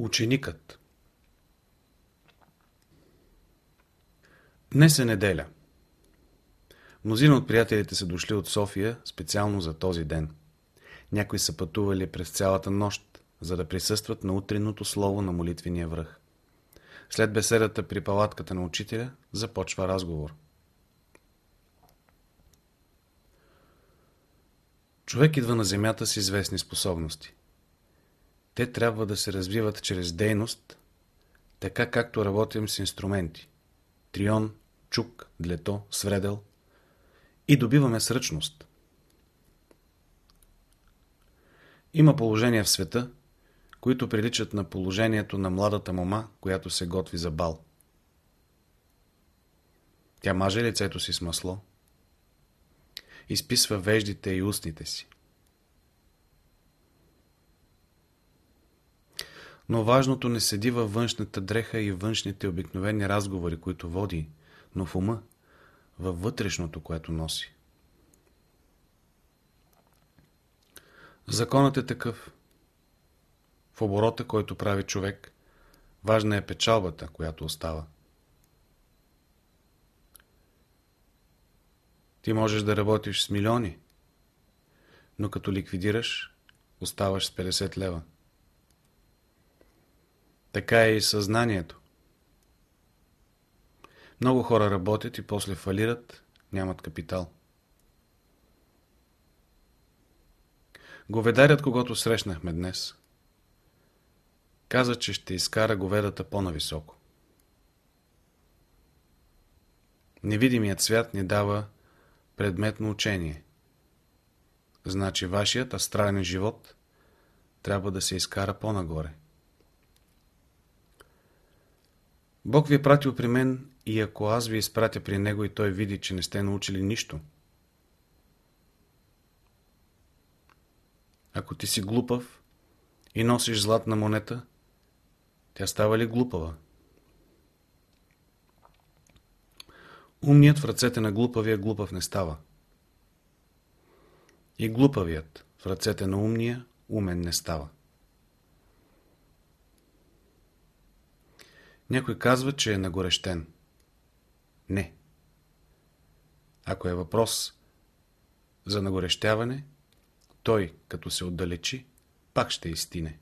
Ученикът Днес е неделя. Мнозина от приятелите са дошли от София специално за този ден. Някои са пътували през цялата нощ, за да присъстват на утринното слово на молитвения връх. След беседата при палатката на учителя започва разговор. Човек идва на земята с известни способности. Те трябва да се развиват чрез дейност, така както работим с инструменти. Трион, чук, длето, свредел. И добиваме сръчност. Има положения в света, които приличат на положението на младата мома, която се готви за бал. Тя маже лицето си с масло, изписва веждите и устните си. Но важното не седи във външната дреха и външните обикновени разговори, които води, но в ума, във вътрешното, което носи. Законът е такъв. В оборота, който прави човек, важна е печалбата, която остава. Ти можеш да работиш с милиони, но като ликвидираш, оставаш с 50 лева. Така е и съзнанието. Много хора работят и после фалират, нямат капитал. Говедарят, когато срещнахме днес, каза, че ще изкара говедата по-нависоко. Невидимият свят ни дава предметно учение. Значи вашият астрален живот трябва да се изкара по-нагоре. Бог ви е пратил при мен и ако аз ви изпратя при Него и Той види, че не сте научили нищо. Ако ти си глупав и носиш златна монета, тя става ли глупава? Умният в ръцете на глупавия глупав не става. И глупавият в ръцете на умния умен не става. Някой казва, че е нагорещен. Не. Ако е въпрос за нагорещяване, той, като се отдалечи, пак ще изтине.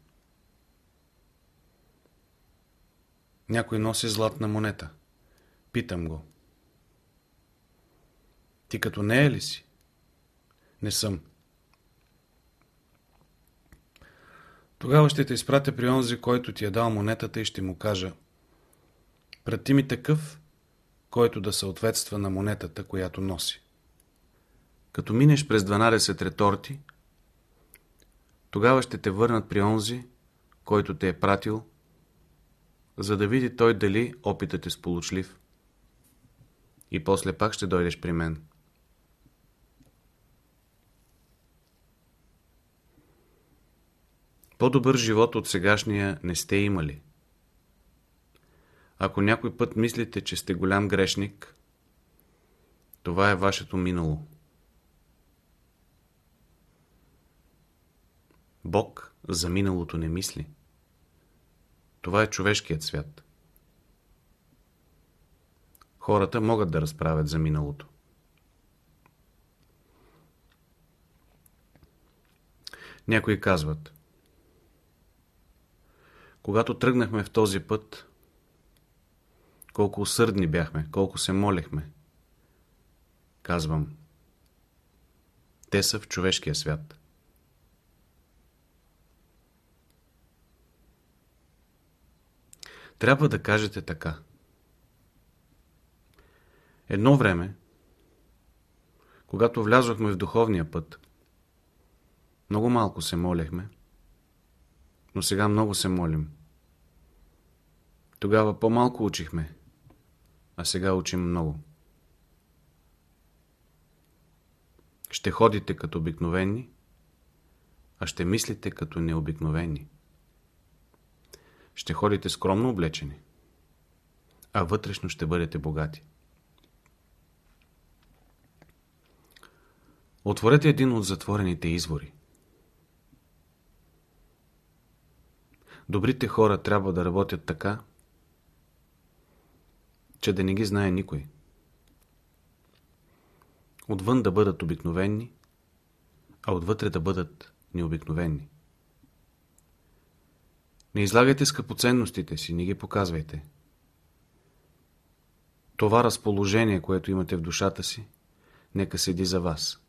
Някой носи златна монета. Питам го. Ти като не е ли си? Не съм. Тогава ще те изпратя при онзи, който ти е дал монетата и ще му кажа Прати ми такъв, който да съответства на монетата, която носи. Като минеш през 12 реторти, тогава ще те върнат при онзи, който те е пратил, за да види той дали опитът е сполучлив. И после пак ще дойдеш при мен. По-добър живот от сегашния не сте имали. Ако някой път мислите, че сте голям грешник, това е вашето минало. Бог за миналото не мисли. Това е човешкият свят. Хората могат да разправят за миналото. Някои казват Когато тръгнахме в този път, колко усърдни бяхме, колко се молехме. Казвам, те са в човешкия свят. Трябва да кажете така. Едно време, когато влязохме в духовния път, много малко се молехме, но сега много се молим. Тогава по-малко учихме, а сега учим много. Ще ходите като обикновени, а ще мислите като необикновени. Ще ходите скромно облечени, а вътрешно ще бъдете богати. Отворете един от затворените извори. Добрите хора трябва да работят така, че да не ги знае никой. Отвън да бъдат обикновени, а отвътре да бъдат необикновени. Не излагайте скъпоценностите си, не ги показвайте. Това разположение, което имате в душата си, нека седи за вас.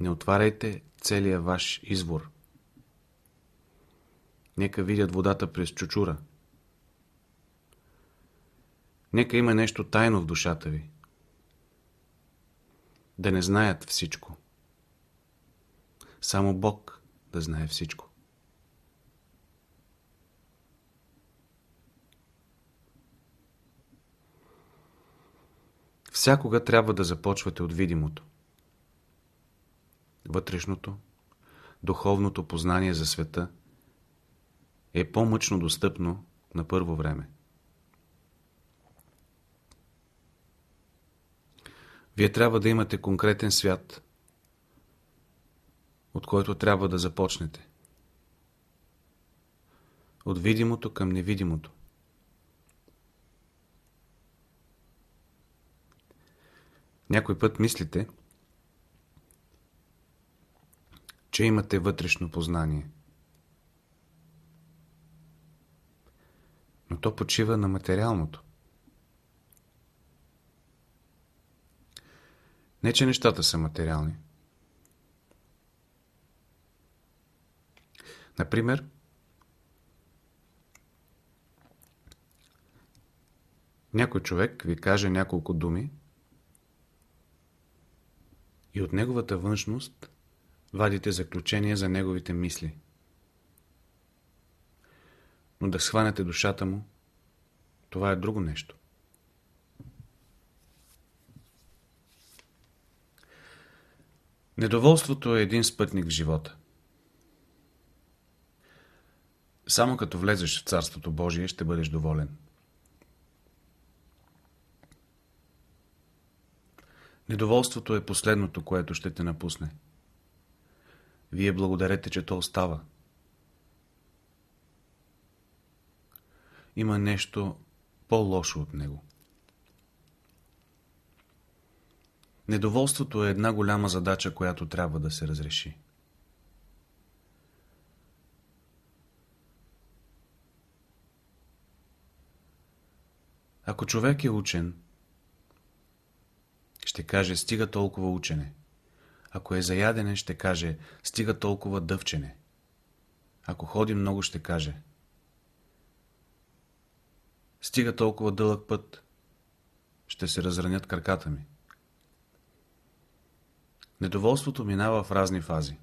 Не отваряйте целия ваш извор. Нека видят водата през чучура. Нека има нещо тайно в душата ви. Да не знаят всичко. Само Бог да знае всичко. Всякога трябва да започвате от видимото. Вътрешното, духовното познание за света е по-мъчно достъпно на първо време. Вие трябва да имате конкретен свят, от който трябва да започнете. От видимото към невидимото. Някой път мислите, че имате вътрешно познание. Но то почива на материалното. Не, че нещата са материални. Например, някой човек ви каже няколко думи и от неговата външност вадите заключение за неговите мисли. Но да схванете душата му, това е друго нещо. Недоволството е един спътник в живота. Само като влезеш в Царството Божие, ще бъдеш доволен. Недоволството е последното, което ще те напусне. Вие благодарете, че то остава. Има нещо по-лошо от него. Недоволството е една голяма задача, която трябва да се разреши. Ако човек е учен, ще каже стига толкова учене. Ако е заядене, ще каже стига толкова дъвчене. Ако ходи много, ще каже стига толкова дълъг път, ще се разранят краката ми. Недоволството минава в разни фази.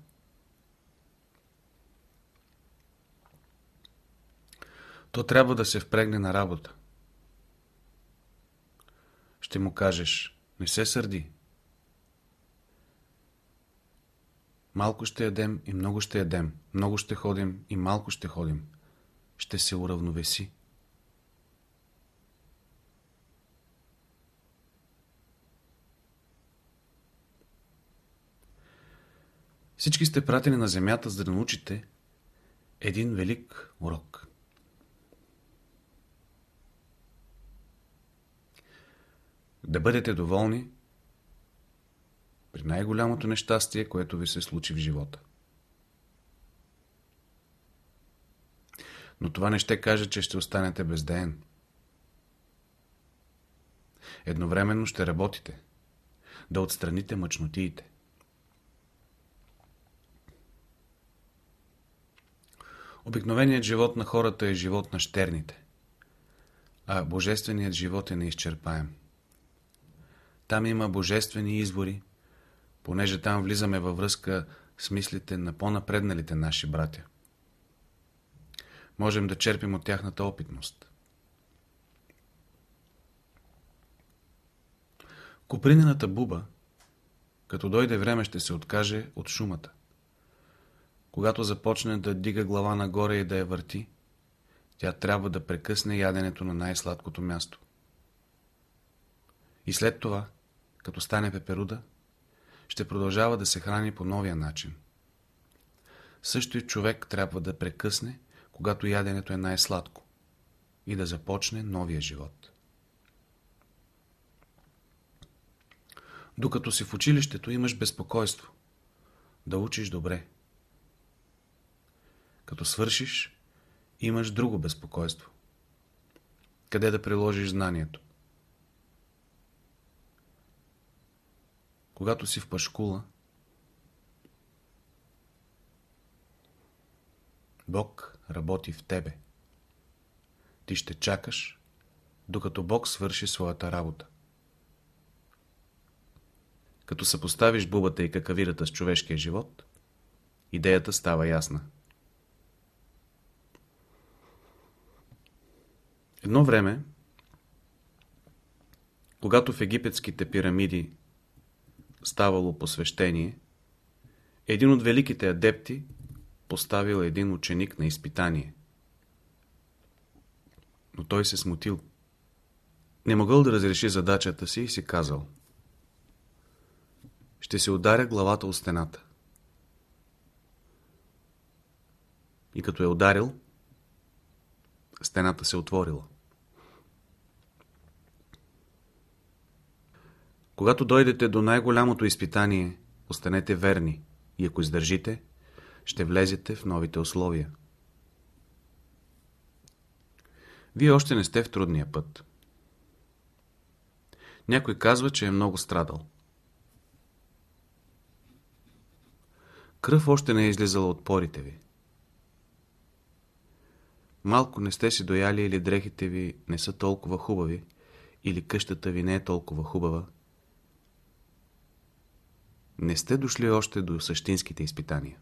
То трябва да се впрегне на работа. Ще му кажеш, не се сърди. Малко ще ядем и много ще ядем, много ще ходим и малко ще ходим. Ще се уравновеси. Всички сте пратени на земята, за да научите един велик урок. Да бъдете доволни при най-голямото нещастие, което ви се случи в живота. Но това не ще каже, че ще останете бездеен. Едновременно ще работите, да отстраните мъчнотиите. Обикновеният живот на хората е живот на щерните, а божественият живот е неизчерпаем. Там има божествени избори, понеже там влизаме във връзка с мислите на по-напредналите наши братя. Можем да черпим от тяхната опитност. Купринената буба, като дойде време, ще се откаже от шумата. Когато започне да дига глава нагоре и да я върти, тя трябва да прекъсне яденето на най-сладкото място. И след това, като стане пеперуда, ще продължава да се храни по новия начин. също и човек трябва да прекъсне, когато яденето е най-сладко и да започне новия живот. Докато си в училището имаш безпокойство да учиш добре. Като свършиш, имаш друго безпокойство. Къде да приложиш знанието? Когато си в пашкула, Бог работи в тебе. Ти ще чакаш, докато Бог свърши своята работа. Като съпоставиш бубата и какавирата с човешкия живот, идеята става ясна. Едно време, когато в египетските пирамиди ставало посвещение, един от великите адепти поставил един ученик на изпитание. Но той се смутил. Не могъл да разреши задачата си и си казал Ще се ударя главата от стената. И като е ударил, стената се отворила. Когато дойдете до най-голямото изпитание, останете верни и ако издържите, ще влезете в новите условия. Вие още не сте в трудния път. Някой казва, че е много страдал. Кръв още не е излизала от порите ви. Малко не сте си дояли или дрехите ви не са толкова хубави, или къщата ви не е толкова хубава. Не сте дошли още до същинските изпитания.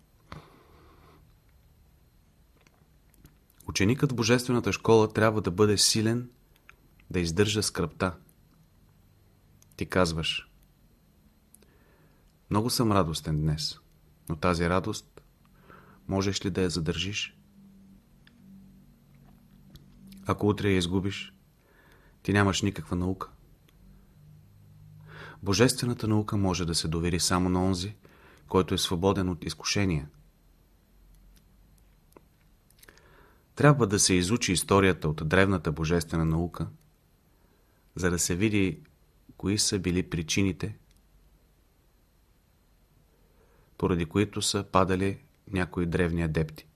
Ученикът в Божествената школа трябва да бъде силен, да издържа скръпта. Ти казваш Много съм радостен днес, но тази радост можеш ли да я задържиш? Ако утре я изгубиш, ти нямаш никаква наука. Божествената наука може да се довери само на онзи, който е свободен от изкушения – Трябва да се изучи историята от древната божествена наука, за да се види кои са били причините, поради които са падали някои древни адепти.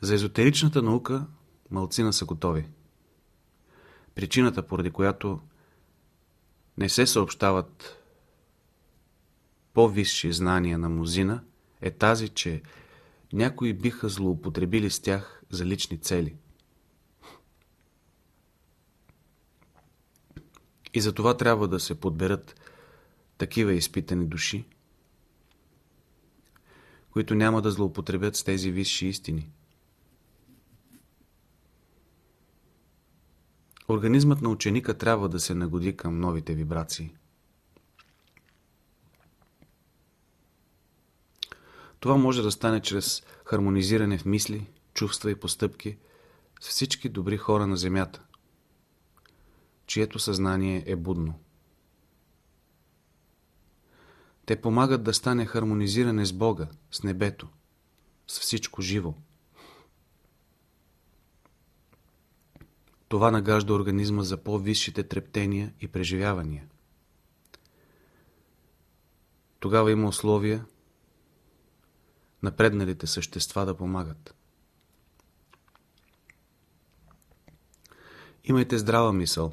За езотеричната наука малцина са готови. Причината, поради която не се съобщават по-висши знания на музина е тази, че някои биха злоупотребили с тях за лични цели. И за това трябва да се подберат такива изпитани души, които няма да злоупотребят с тези висши истини. Организмът на ученика трябва да се нагоди към новите вибрации. Това може да стане чрез хармонизиране в мисли, чувства и постъпки с всички добри хора на Земята, чието съзнание е будно. Те помагат да стане хармонизиране с Бога, с небето, с всичко живо. Това нагажда организма за по-висшите трептения и преживявания. Тогава има условия напредналите същества да помагат. Имайте здрава мисъл.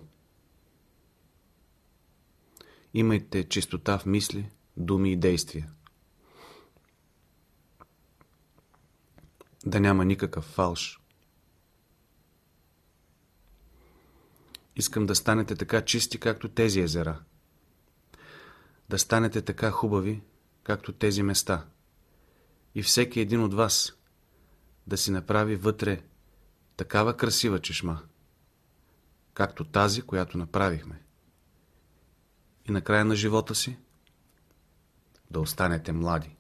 Имайте чистота в мисли, думи и действия. Да няма никакъв фалш. Искам да станете така чисти, както тези езера. Да станете така хубави, както тези места и всеки един от вас да си направи вътре такава красива чешма, както тази, която направихме. И на края на живота си да останете млади.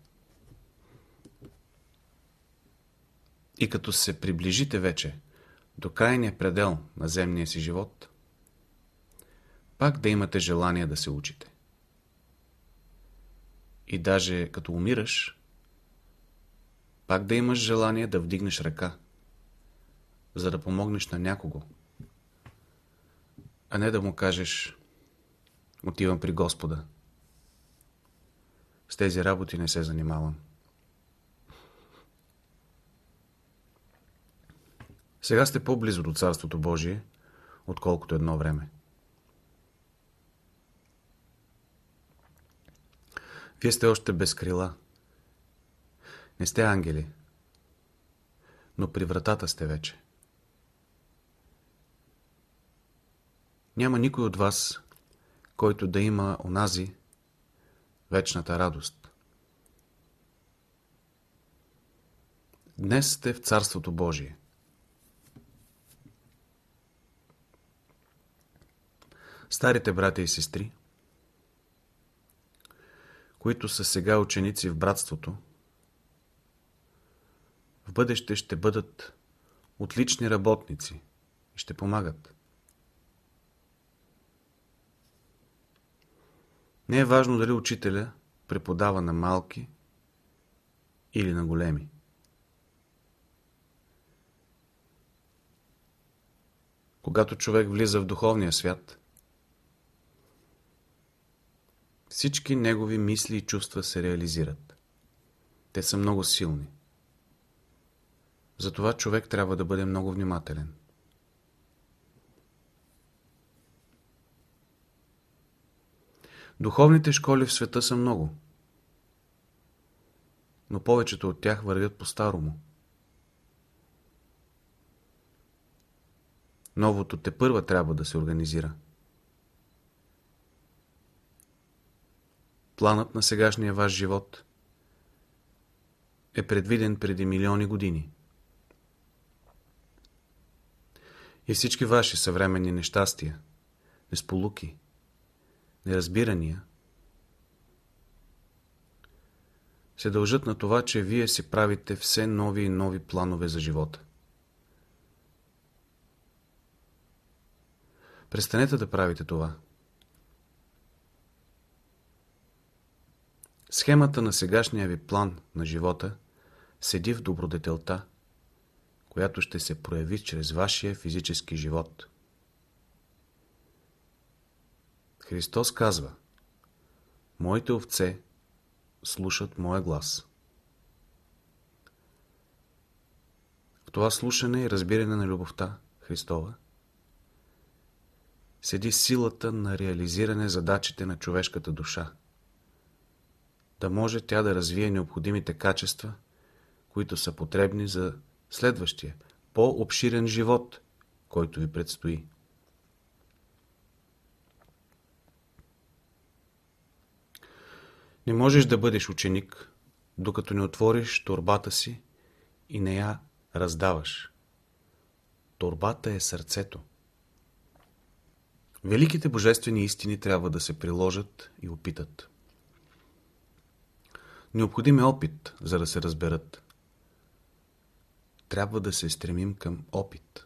И като се приближите вече до крайния предел на земния си живот, пак да имате желание да се учите. и даже като умираш, пак да имаш желание да вдигнеш ръка, за да помогнеш на някого, а не да му кажеш отивам при Господа. С тези работи не се занимавам. Сега сте по-близо до Царството Божие, отколкото едно време. Вие сте още без крила. Не сте ангели, но при вратата сте вече. Няма никой от вас, който да има онази вечната радост. Днес сте в Царството Божие. Старите братя и сестри, които са сега ученици в братството, в бъдеще ще бъдат отлични работници и ще помагат. Не е важно дали учителя преподава на малки или на големи. Когато човек влиза в духовния свят, всички негови мисли и чувства се реализират. Те са много силни. Затова човек трябва да бъде много внимателен. Духовните школи в света са много, но повечето от тях вървят по-старому. Новото те първа трябва да се организира. Планът на сегашния ваш живот е предвиден преди милиони години. И всички ваши съвременни нещастия, несполуки, неразбирания се дължат на това, че вие си правите все нови и нови планове за живота. Престанете да правите това. Схемата на сегашния ви план на живота седи в добродетелта, която ще се прояви чрез вашия физически живот. Христос казва Моите овце слушат Моя глас. В това слушане и разбиране на любовта Христова седи силата на реализиране задачите на човешката душа. Да може тя да развие необходимите качества, които са потребни за следващия, по-обширен живот, който ви предстои. Не можеш да бъдеш ученик, докато не отвориш турбата си и не я раздаваш. Турбата е сърцето. Великите божествени истини трябва да се приложат и опитат. Необходим е опит, за да се разберат. Трябва да се стремим към опит.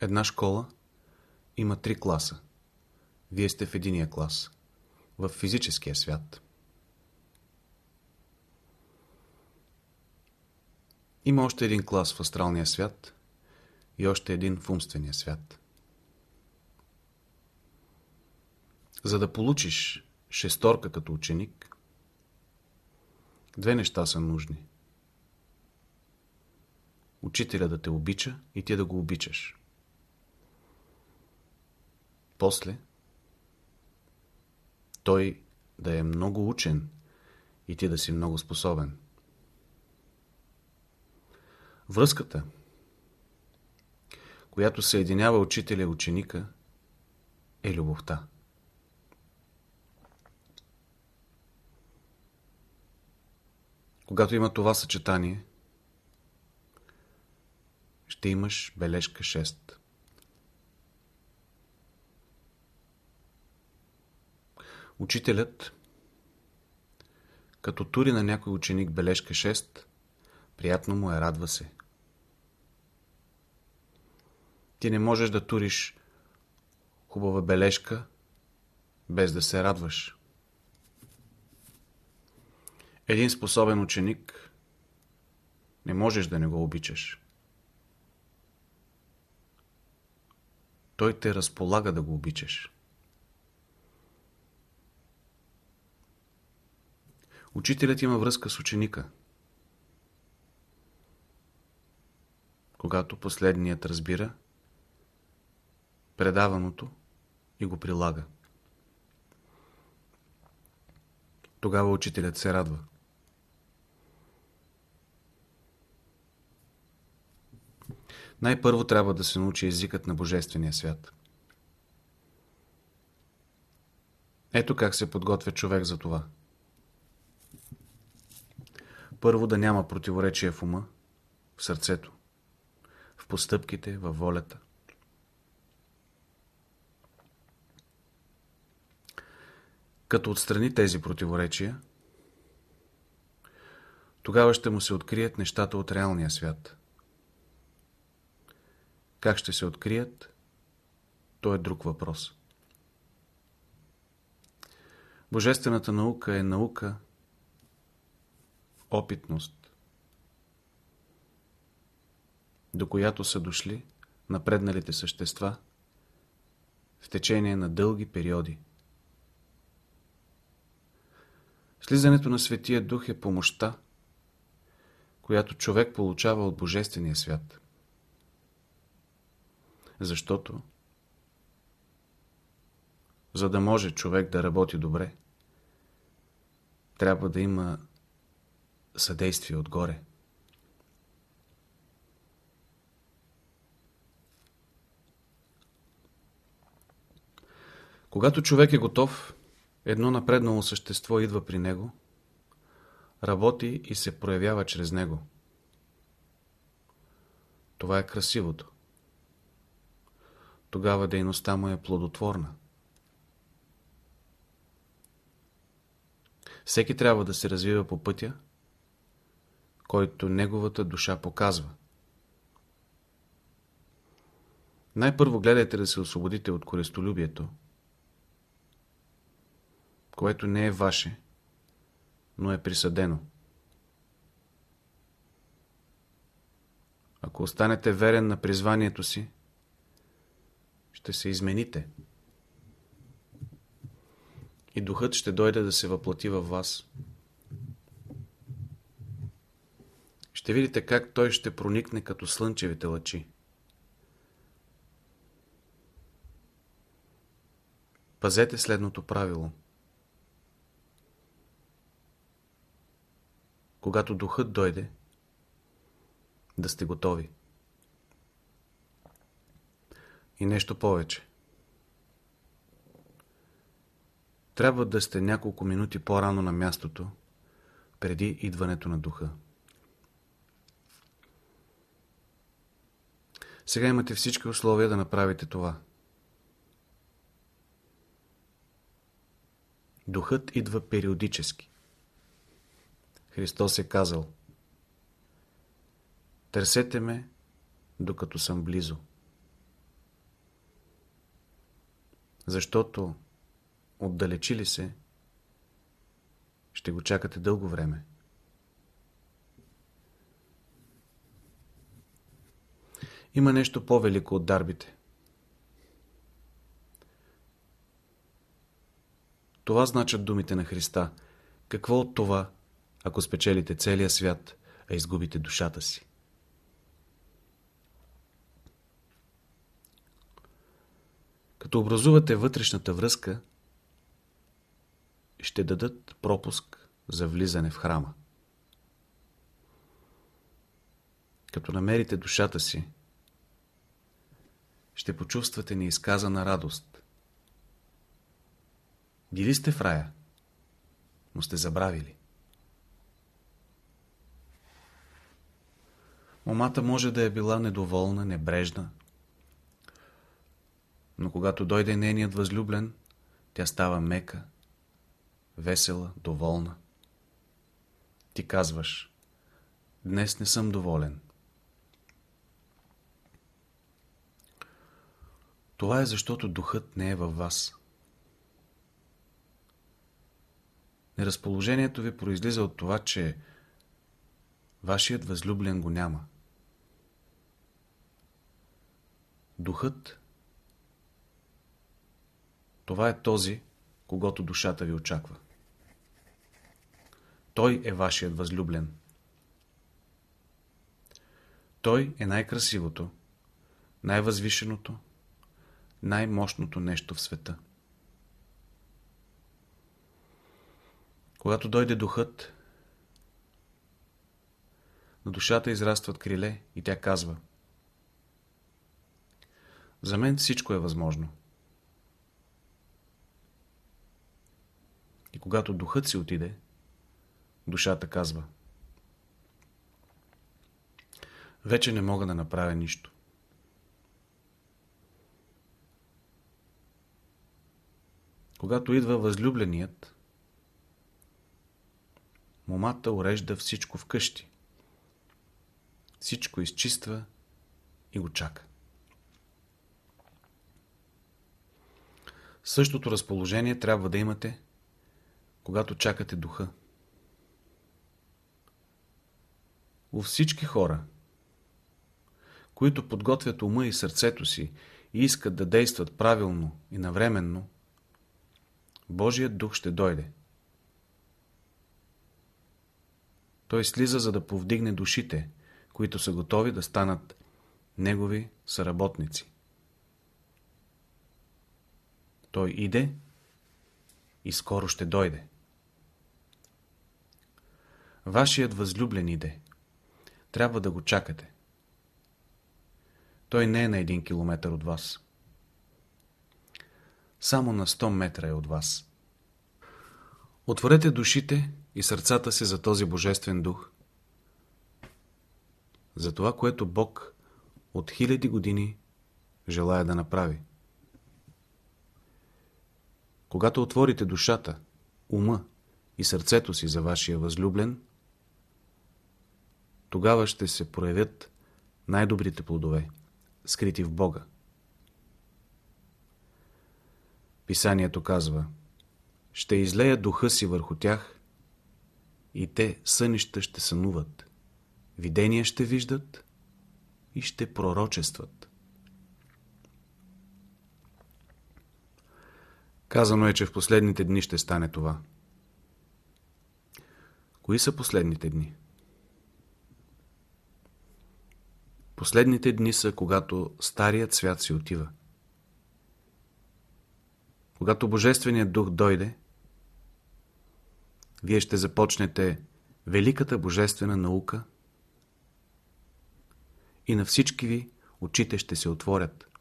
Една школа има три класа. Вие сте в единия клас. В физическия свят. Има още един клас в астралния свят и още един в умствения свят. За да получиш шесторка като ученик, две неща са нужни. Учителя да те обича и ти да го обичаш. После той да е много учен и ти да си много способен. Връзката, която съединява учителя и ученика, е любовта. Когато има това съчетание, ще имаш бележка 6. Учителят, като тури на някой ученик бележка 6, приятно му е, радва се. Ти не можеш да туриш хубава бележка без да се радваш. Един способен ученик не можеш да не го обичаш. Той те разполага да го обичаш. Учителят има връзка с ученика. Когато последният разбира предаваното и го прилага. Тогава учителят се радва. Най-първо трябва да се научи езикът на Божествения свят. Ето как се подготвя човек за това. Първо да няма противоречие в ума, в сърцето, в постъпките, във волята. Като отстрани тези противоречия, тогава ще му се открият нещата от реалния свят. Как ще се открият, то е друг въпрос. Божествената наука е наука, опитност, до която са дошли напредналите същества в течение на дълги периоди. Слизането на Светия Дух е помощта, която човек получава от Божествения свят. Защото, за да може човек да работи добре, трябва да има съдействие отгоре. Когато човек е готов, едно напреднало същество идва при него, работи и се проявява чрез него. Това е красивото. Тогава дейността му е плодотворна. Всеки трябва да се развива по пътя, който неговата душа показва. Най-първо гледайте да се освободите от користолюбието, което не е ваше, но е присъдено. Ако останете верен на призванието си, ще се измените. И духът ще дойде да се въплати във вас. Ще видите как той ще проникне като слънчевите лъчи. Пазете следното правило. Когато духът дойде, да сте готови. И нещо повече. Трябва да сте няколко минути по-рано на мястото, преди идването на духа. Сега имате всички условия да направите това. Духът идва периодически. Христос е казал Търсете ме, докато съм близо. Защото отдалечи ли се, ще го чакате дълго време. Има нещо по-велико от дарбите. Това значат думите на Христа. Какво от това, ако спечелите целия свят, а изгубите душата си? Като образувате вътрешната връзка, ще дадат пропуск за влизане в храма. Като намерите душата си, ще почувствате неизказана радост. Били сте в рая, но сте забравили. Момата може да е била недоволна, небрежна, но когато дойде нейният възлюблен, тя става мека, весела, доволна. Ти казваш, днес не съм доволен. Това е защото духът не е във вас. Неразположението ви произлиза от това, че вашият възлюблен го няма. Духът това е този, когато душата ви очаква. Той е вашият възлюблен. Той е най-красивото, най-възвишеното, най-мощното нещо в света. Когато дойде духът, на душата израстват криле и тя казва За мен всичко е възможно. И когато духът си отиде, душата казва Вече не мога да направя нищо. Когато идва възлюбленият, момата урежда всичко вкъщи. Всичко изчиства и го чака. Същото разположение трябва да имате, когато чакате духа. У всички хора, които подготвят ума и сърцето си и искат да действат правилно и навременно, Божият дух ще дойде. Той слиза, за да повдигне душите, които са готови да станат негови съработници. Той иде и скоро ще дойде. Вашият възлюблен иде. Трябва да го чакате. Той не е на един километър от вас. Само на 100 метра е от вас. Отворете душите и сърцата си за този Божествен дух. За това, което Бог от хиляди години желая да направи. Когато отворите душата, ума и сърцето си за вашия възлюблен, тогава ще се проявят най-добрите плодове, скрити в Бога. Писанието казва Ще излея духа си върху тях и те сънища ще сънуват, видения ще виждат и ще пророчестват. Казано е, че в последните дни ще стане това. Кои са последните дни? Последните дни са, когато старият свят си отива. Когато Божественият дух дойде, вие ще започнете великата божествена наука и на всички ви очите ще се отворят.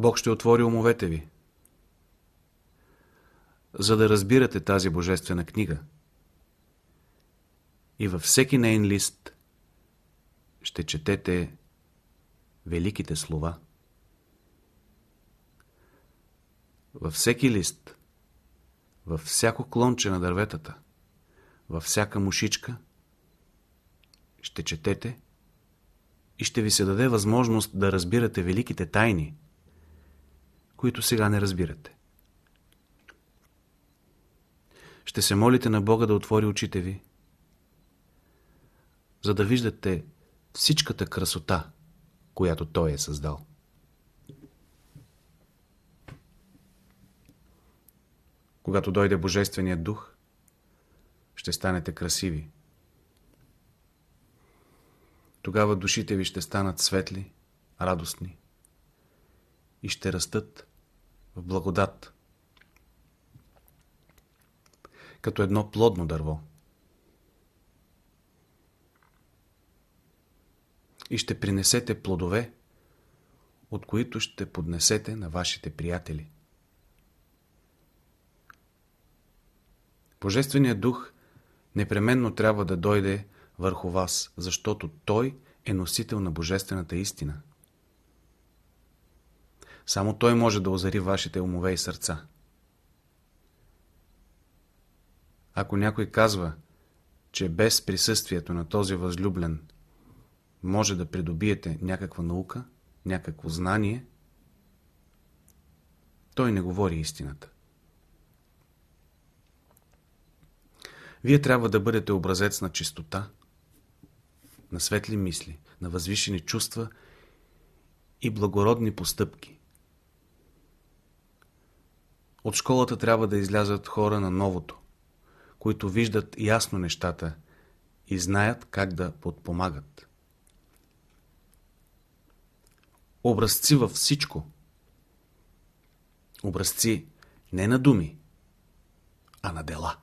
Бог ще отвори умовете ви, за да разбирате тази божествена книга. И във всеки нейн лист ще четете великите слова. Във всеки лист, във всяко клонче на дърветата, във всяка мушичка, ще четете и ще ви се даде възможност да разбирате великите тайни, които сега не разбирате. Ще се молите на Бога да отвори очите ви, за да виждате всичката красота, която Той е създал. Когато дойде Божественият дух, ще станете красиви. Тогава душите ви ще станат светли, радостни и ще растат в благодат, като едно плодно дърво. И ще принесете плодове, от които ще поднесете на вашите приятели. Божественият дух непременно трябва да дойде върху вас, защото той е носител на Божествената истина. Само той може да озари вашите умове и сърца. Ако някой казва, че без присъствието на този възлюблен може да придобиете някаква наука, някакво знание, той не говори истината. Вие трябва да бъдете образец на чистота, на светли мисли, на възвишени чувства и благородни постъпки. От школата трябва да излязат хора на новото, които виждат ясно нещата и знаят как да подпомагат. Образци във всичко. Образци не на думи, а на дела.